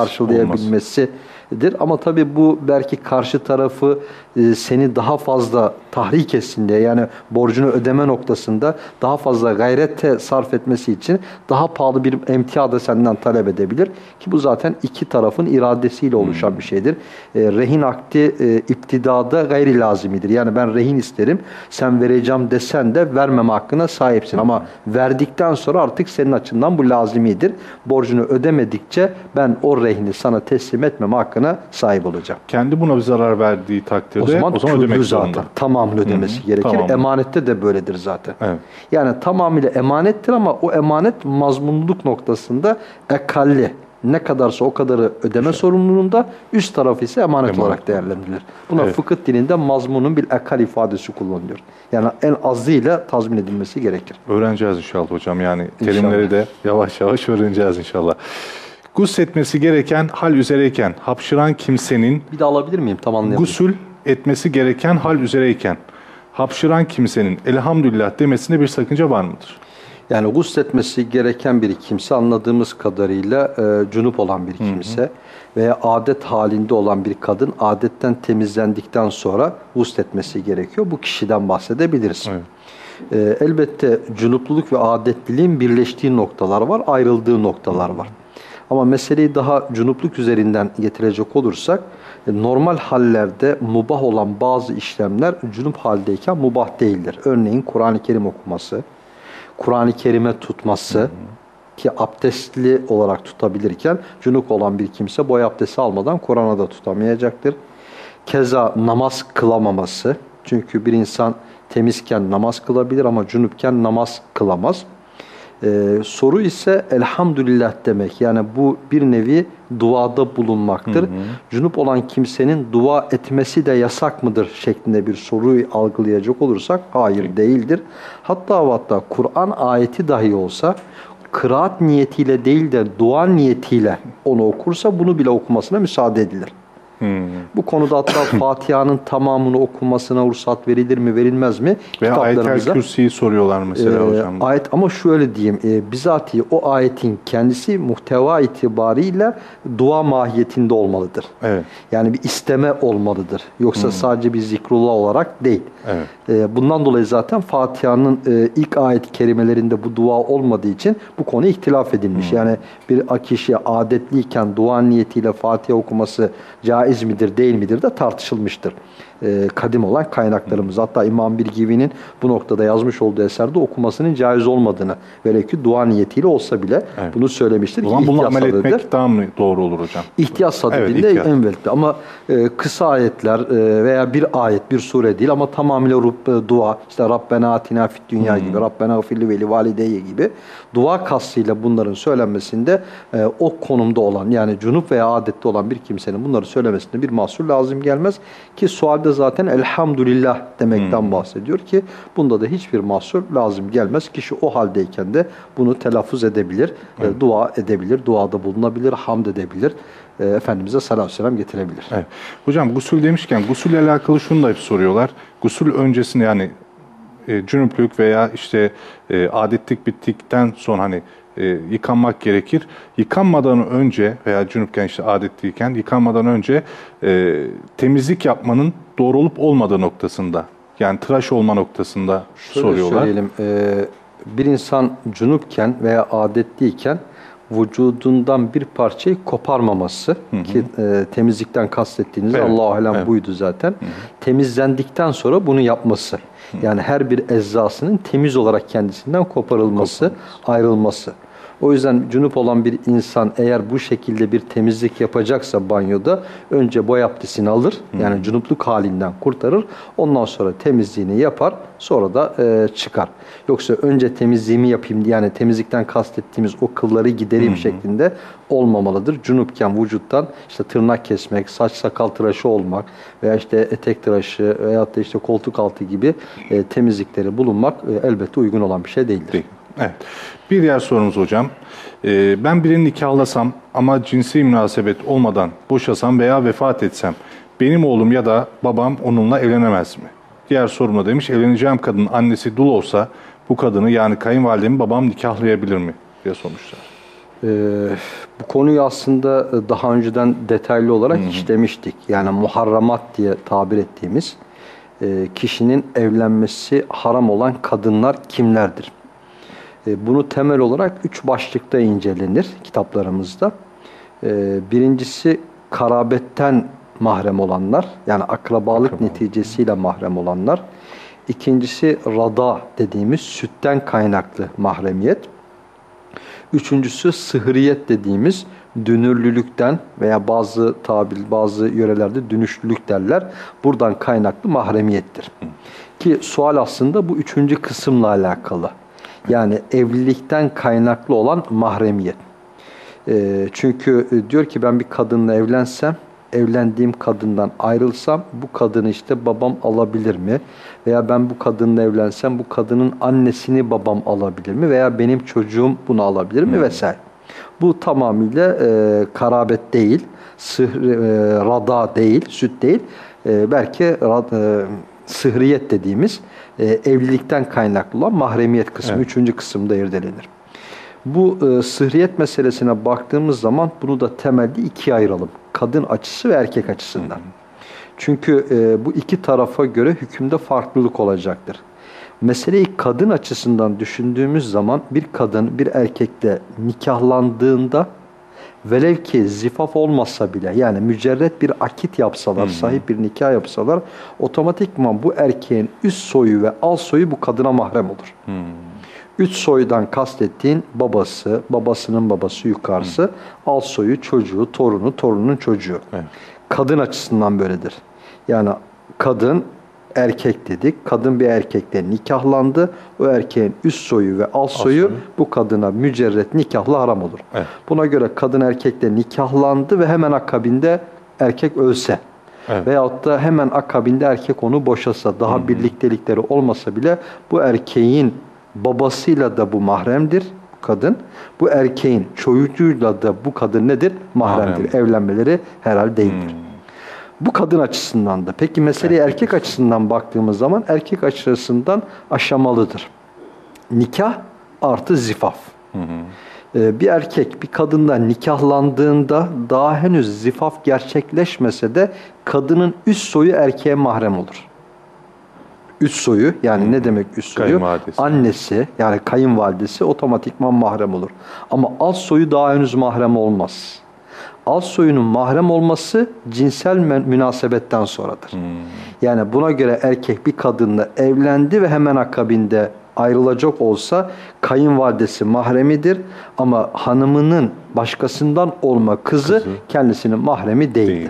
karşılayabilmesidir. Ama tabii bu belki karşı tarafı e, seni daha fazla tahrik etsin diye yani borcunu ödeme noktasında daha fazla gayrete sarf etmesi için daha pahalı bir emtia da senden talep edebilir. Ki bu zaten iki tarafın iradesiyle oluşan bir şeydir. E, rehin akdi e, iptidada gayri lazimidir. Yani ben rehin isterim sen vereceğim desen de vermeme hakkına sahipsin. Ama verdikten sonra artık senin açından bu lazimidir. Borcunu ödemedikçe ben o rehini sana teslim etmeme hakkına sahip olacağım. Kendi buna bir zarar verdiği takdirde O zaman, ödemek küllü zorunda. zaten. Tamamını ödemesi gerekir. tamamını. Emanette de böyledir zaten. Evet. Yani tamamıyla emanettir ama o emanet mazmunluluk noktasında ekalli. Ne kadarsa o kadarı ödeme sorumluluğunda üst tarafı ise emanet, Emanet. olarak değerlendirilir. Buna Evet. fıkıh dilinde mazmunun bir ekal ifadesi kullanılıyor. Yani en azıyla tazmin edilmesi gerekir. Öğreneceğiz inşallah hocam. Yani İnşallah. terimleri de yavaş yavaş öğreneceğiz inşallah. Gusletmesi gereken hal üzereyken hapşıran kimsenin Bir de alabilir miyim? Tam anlayamadım. gusül etmesi gereken hal üzereyken hapşıran kimsenin elhamdülillah demesinde bir sakınca var mıdır? Yani gusletmesi gereken bir kimse anladığımız kadarıyla e, cunup olan bir kimse veya adet halinde olan bir kadın adetten temizlendikten sonra gusletmesi gerekiyor. Bu kişiden bahsedebiliriz. Evet. E, elbette cunupluluk ve adetliliğin birleştiği noktalar var, ayrıldığı noktalar var. Ama meseleyi daha cunupluk üzerinden getirecek olursak e, normal hallerde mubah olan bazı işlemler cunup haldeyken mubah değildir. Örneğin Kur'an-ı Kerim okuması, Kur'an-ı Kerim'e tutması ki abdestli olarak tutabilirken cunuk olan bir kimse boy abdesti almadan Kur'an'a da tutamayacaktır. Keza namaz kılamaması. Çünkü bir insan temizken namaz kılabilir ama cunupken namaz kılamaz. Ee, soru ise elhamdülillah demek. Yani bu bir nevi duada bulunmaktır. Cunup olan kimsenin dua etmesi de yasak mıdır şeklinde bir soruyu algılayacak olursak hayır değildir. Hatta hatta Kur'an ayeti dahi olsa kıraat niyetiyle değil de dua niyetiyle onu okursa bunu bile okumasına müsaade edilir. Hmm. Bu konuda hatta Fatiha'nın tamamını okumasına ruhsat verilir mi verilmez mi? Veya ayetel kürsiyi soruyorlar mesela ee, hocam. Ayet ama şöyle diyeyim, e, bizatihi o ayetin kendisi muhteva itibariyle dua mahiyetinde olmalıdır. Evet. Yani bir isteme olmalıdır. Yoksa sadece bir zikrullah olarak değil. Evet. E, bundan dolayı zaten Fatiha'nın e, ilk ayet-i kerimelerinde bu dua olmadığı için bu konu ihtilaf edilmiş. Yani bir kişi adetliyken dua niyetiyle Fatiha okuması caiz midir değil midir de tartışılmıştır. E, kadim olan kaynaklarımız. Hatta İmam Birgivi'nin bu noktada yazmış olduğu eserde okumasının caiz olmadığını velev ki dua niyetiyle olsa bile Evet. bunu söylemiştir. O zaman bunu amel etmek daha mı doğru olur hocam? İhtiyaç sadedinde Evet, envelte. Ama e, kısa ayetler e, veya bir ayet, bir sure değil ama tamamıyla rub, e, dua, işte Rabbena atina fit dünya Hmm. gibi, Rabbena gafirli veli valideyye gibi dua kastıyla bunların söylenmesinde e, o konumda olan yani cunup veya adette olan bir kimsenin bunları söylemesinde bir mahsur lazım gelmez. Ki sualde zaten elhamdülillah demekten Hmm. bahsediyor ki bunda da hiçbir mahsur lazım gelmez. Kişi o haldeyken de bunu telaffuz edebilir, e, dua edebilir, duada bulunabilir, hamd edebilir. E, Efendimiz'e sallallahu aleyhi ve sellem getirebilir. Evet. Hocam gusül demişken gusülle alakalı şunu da hep soruyorlar. Gusül öncesinde yani e, cünüplük veya işte e, adetlik bittikten sonra hani e, yıkanmak gerekir. Yıkanmadan önce veya cünüpken işte adetliyken yıkanmadan önce e, temizlik yapmanın doğru olup olmadığı noktasında yani tıraş olma noktasında Şöyle soruyorlar. söyleyelim, e, bir insan cunupken veya adetliyken vücudundan bir parçayı koparmaması ki e, temizlikten kastettiğiniz Evet, Allah alem evet. buydu zaten. Temizlendikten sonra bunu yapması. Yani her bir eczasının temiz olarak kendisinden koparılması, ayrılması. O yüzden cunup olan bir insan eğer bu şekilde bir temizlik yapacaksa banyoda önce boy abdestini alır. Yani cunupluk halinden kurtarır. Ondan sonra temizliğini yapar. Sonra da e, çıkar. Yoksa önce temizliğimi yapayım yani temizlikten kastettiğimiz o kılları gidereyim şeklinde olmamalıdır. Cunupken vücuttan işte tırnak kesmek, saç sakal tıraşı olmak veya işte etek tıraşı veyahut da işte koltuk altı gibi e, temizlikleri bulunmak e, elbette uygun olan bir şey değildir. Değil. Evet. Bir diğer sorumuz hocam. Ee, ben birini nikahlasam ama cinsi münasebet olmadan boşasam veya vefat etsem benim oğlum ya da babam onunla evlenemez mi? Diğer sorumda demiş evleneceğim kadının annesi dul olsa bu kadını yani kayınvalidemi babam nikahlayabilir mi diye sormuşlar. Ee, bu konuyu aslında e, daha önceden detaylı olarak işlemiştik. Yani muharramat diye tabir ettiğimiz e, kişinin evlenmesi haram olan kadınlar kimlerdir? E, Bunu temel olarak üç başlıkta incelenir kitaplarımızda. E, Birincisi karabetten mahrem olanlar, yani akrabalık neticesiyle mahrem olanlar. İkincisi rada dediğimiz sütten kaynaklı mahremiyet. Üçüncüsü sıhriyet dediğimiz dünürlülükten veya bazı tabir bazı yörelerde dönüşlülük derler. Buradan kaynaklı mahremiyettir. Ki sual aslında bu üçüncü kısımla alakalı. Yani evlilikten kaynaklı olan mahremiyet. Ee, çünkü e, diyor ki ben bir kadınla evlensem, evlendiğim kadından ayrılsam bu kadını işte babam alabilir mi? Veya ben bu kadınla evlensem bu kadının annesini babam alabilir mi? Veya benim çocuğum bunu alabilir mi? Vesaire. Bu tamamıyla e, karabet değil, sıhr, e, rada değil, süt değil. E, belki rad- e, sıhriyet dediğimiz e, evlilikten kaynaklı olan mahremiyet kısmı, Evet. üçüncü kısımda irdelenir. Bu e, sıhriyet meselesine baktığımız zaman bunu da temelde ikiye ayıralım. Kadın açısı ve erkek açısından. Çünkü e, bu iki tarafa göre hükümde farklılık olacaktır. Meseleyi kadın açısından düşündüğümüz zaman bir kadın bir erkekle nikahlandığında velev ki zifaf olmasa bile yani mücerret bir akit yapsalar, sahip bir nikah yapsalar otomatikman bu erkeğin üst soyu ve alt soyu bu kadına mahrem olur. Üç soydan kastettiğin babası, babasının babası yukarısı, alt soyu çocuğu, torunu, torunun çocuğu. Evet. Kadın açısından böyledir. Yani kadın erkek dedik. Kadın bir erkekle nikahlandı. O erkeğin üst soyu ve alt soyu soyu. bu kadına mücerret nikahla haram olur. Evet. Buna göre kadın erkekle nikahlandı ve hemen akabinde erkek ölse Evet. veyahut da hemen akabinde erkek onu boşasa, daha birliktelikleri olmasa bile bu erkeğin babasıyla da bu mahremdir kadın. Bu erkeğin çocuğuyla da bu kadın nedir? Mahremdir. Mahrem. Evlenmeleri herhal değildir. Bu kadın açısından da. Peki meseleye erkek açısından baktığımız zaman erkek açısından aşamalıdır. Nikah artı zifaf. Ee, bir erkek bir kadınla nikahlandığında daha henüz zifaf gerçekleşmese de kadının üst soyu erkeğe mahrem olur. Üst soyu yani ne demek üst soyu? Annesi yani kayınvalidesi otomatikman mahrem olur. Ama alt soyu daha henüz mahrem olmaz. Alt soyunun mahrem olması cinsel mü- münasebetten sonradır. Yani buna göre erkek bir kadınla evlendi ve hemen akabinde ayrılacak olsa kayınvalidesi mahremidir ama hanımının başkasından olma kızı, kendisinin mahremi değildir. Değil.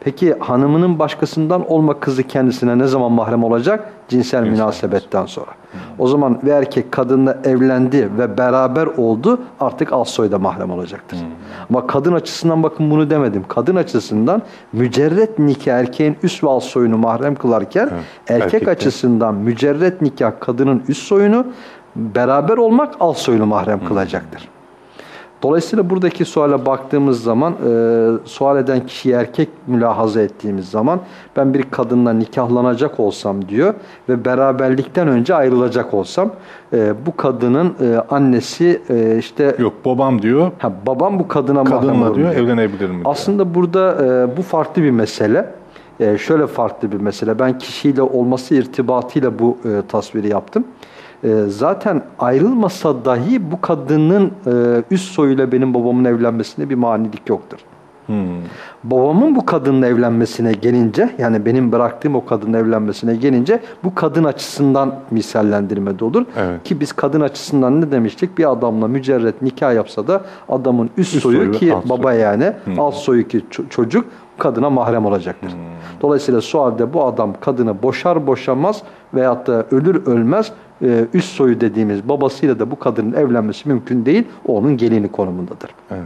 Peki hanımının başkasından olma kızı kendisine ne zaman mahrem olacak? Cinsel münasebetten sonra. O zaman ve erkek kadınla evlendi ve beraber oldu artık alt soyda mahrem olacaktır. Ama kadın açısından bakın bunu demedim. Kadın açısından mücerret nikah erkeğin üst ve alt soyunu mahrem kılarken erkek Erkekte. açısından mücerret nikah kadının üst soyunu beraber olmak alt soyunu mahrem kılacaktır. Dolayısıyla buradaki suale baktığımız zaman, e, sual eden kişiyi erkek mülahaza ettiğimiz zaman ben bir kadınla nikahlanacak olsam diyor ve beraberlikten önce ayrılacak olsam e, bu kadının e, annesi e, işte Yok babam diyor, ha, babam bu kadına mahrem kadınla olur diyor diyor. evlenebilir mi diyor. Aslında burada e, bu farklı bir mesele. E, şöyle farklı bir mesele. Ben kişiyle olması irtibatıyla bu e, tasviri yaptım. E, zaten ayrılmasa dahi bu kadının e, üst soyuyla benim babamın evlenmesinde bir manilik yoktur. Babamın bu kadınla evlenmesine gelince yani benim bıraktığım o kadınla evlenmesine gelince bu kadın açısından misallendirme de olur. Evet. Ki biz kadın açısından ne demiştik? Bir adamla mücerret nikah yapsa da adamın üst, Üst soyu, soyu, ki baba soyu. yani alt soyu ki ço- çocuk kadına mahrem olacaktır. Dolayısıyla sualde bu adam kadını boşar boşamaz veyahut da ölür ölmez e, üst soyu dediğimiz babasıyla da bu kadının evlenmesi mümkün değil. O onun gelini konumundadır. Evet.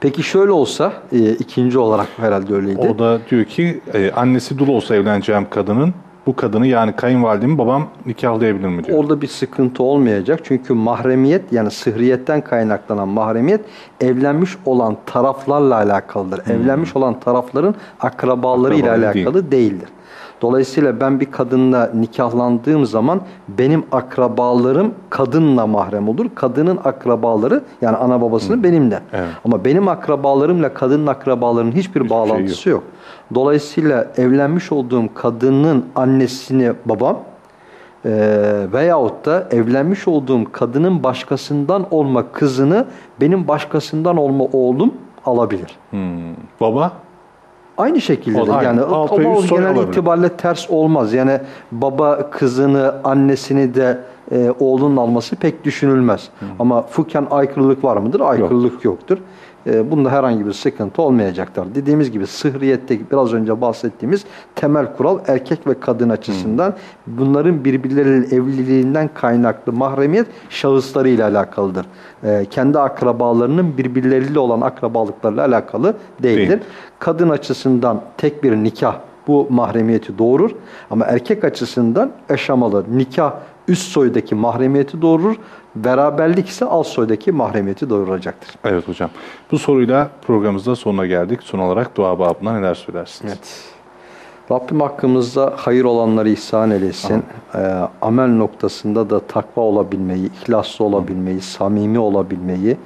Peki şöyle olsa e, ikinci olarak herhalde öyleydi. O da diyor ki e, annesi dul olsa evleneceğim kadının bu kadını yani kayınvalidemi babam nikahlayabilir mi diyor. Orada bir sıkıntı olmayacak. Çünkü mahremiyet yani sıhriyetten kaynaklanan mahremiyet evlenmiş olan taraflarla alakalıdır. Evlenmiş olan tarafların akrabaları ile Akrabaları değil. alakalı değildir. Dolayısıyla ben bir kadınla nikahlandığım zaman benim akrabalarım kadınla mahrem olur. Kadının akrabaları yani ana babasının benimle. Evet. Ama benim akrabalarımla kadının akrabalarının hiçbir şey bağlantısı yok. Dolayısıyla evlenmiş olduğum kadının annesini babam e, veyahut da evlenmiş olduğum kadının başkasından olma kızını benim başkasından olma oğlum alabilir. Hmm. Baba Aynı şekilde O de da yani. Alt ama o genel olabilir. itibariyle ters olmaz. Yani baba kızını, annesini de e, oğlunun alması pek düşünülmez. Ama fıkhen aykırılık var mıdır? Aykırılık yoktur. E, bunda herhangi bir sıkıntı olmayacaktır. Dediğimiz gibi sıhriyette biraz önce bahsettiğimiz temel kural erkek ve kadın açısından bunların birbirleriyle evliliğinden kaynaklı mahremiyet şahıslarıyla alakalıdır. E, kendi akrabalarının birbirleriyle olan akrabalıklarla alakalı değildir. Değil. Kadın açısından tek bir nikah bu mahremiyeti doğurur. Ama erkek açısından eşamalı nikah üst soydaki mahremiyeti doğurur. Beraberlik ise alt soydaki mahremiyeti doğuracaktır. Evet hocam. Bu soruyla programımızda sonuna geldik. Son olarak dua babına neler söylersiniz? Evet. Rabbim hakkımızda hayır olanları ihsan eylesin. Ee, amel noktasında da takva olabilmeyi, ihlaslı olabilmeyi, samimi olabilmeyi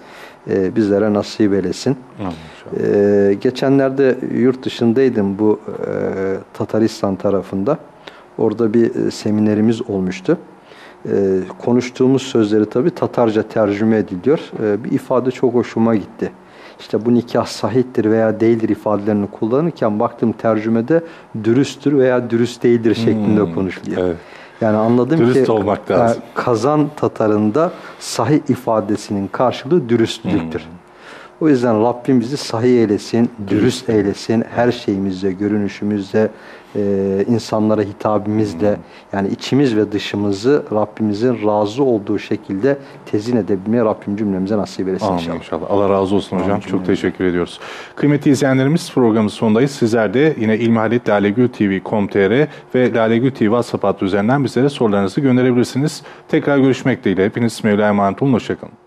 e, bizlere nasip eylesin. Ee, geçenlerde yurt dışındaydım bu e, Tataristan tarafında. Orada bir e, seminerimiz olmuştu. E, konuştuğumuz sözleri tabii Tatarca tercüme ediliyor. E, bir ifade çok hoşuma gitti. İşte bu nikah sahiptir veya değildir ifadelerini kullanırken baktım tercümede dürüsttür veya dürüst değildir şeklinde Hmm, konuşuluyor. evet. Yani anladım Dürüst ki olmak e, lazım. kazan Tatarında sahih ifadesinin karşılığı dürüstlüktür. Hmm. O yüzden Rabbim bizi sahih eylesin, dürüst eylesin. Her şeyimizde, görünüşümüzde, e, insanlara hitabimizle, yani içimiz ve dışımızı Rabbimizin razı olduğu şekilde tezin edebilmeyi Rabbim cümlemize nasip eylesin Amin inşallah. inşallah. Allah razı olsun hocam. Amin Çok cümlemize. teşekkür ediyoruz. Kıymetli izleyenlerimiz programın sonundayız. Sizler de yine İlmihal Lalegül TV.com.tr ve Lalegül TV WhatsApp üzerinden bizlere sorularınızı gönderebilirsiniz. Tekrar görüşmek dileğiyle. Hepiniz Mevla'ya emanet olun. Hoşçakalın.